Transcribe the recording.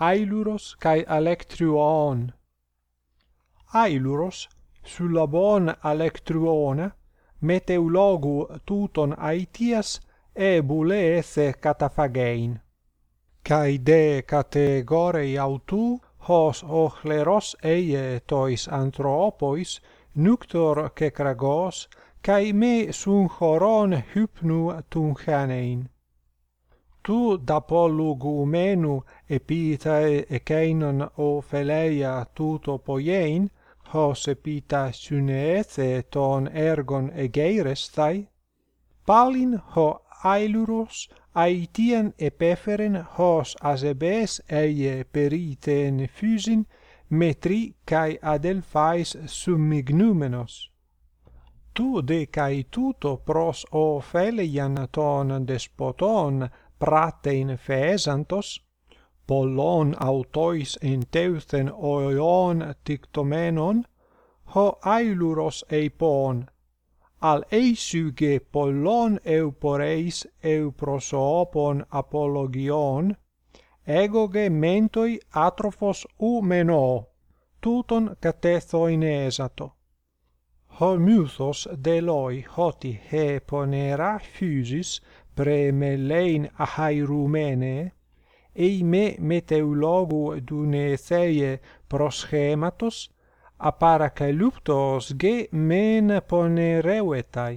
Ailuros kai Electruon. Ailuros sulla bon Electruona meteulogu tuton aitias e buleethe cataphagein. Kai de categorei autu hos ochleros eie tois anthropois nuctor kragos kai me sun choron hypnu tunchanein tu dapolugumenu epitae ekeinon o pheleia tuto poiein, hos epita suneethe ton ergon egeirestai, palin ho ailuros aitien epeferen hos asebes eie periten fusin metri kai adelphais summignumenos. Tu de kai tuto pros o feleian ton despoton pratein feesantos, pollon autois en teuthen oion tictomenon, ho ailuros eipon, al eisuge pollon euporeis euprosoopon apologion, egoge mentoi atrophos u meno, tuton catethoin esato ho musos deloi hoti he ponera physis pre melein ahairumene meteulogu dune theie proschematos aparakaluptos ge men ponereuetai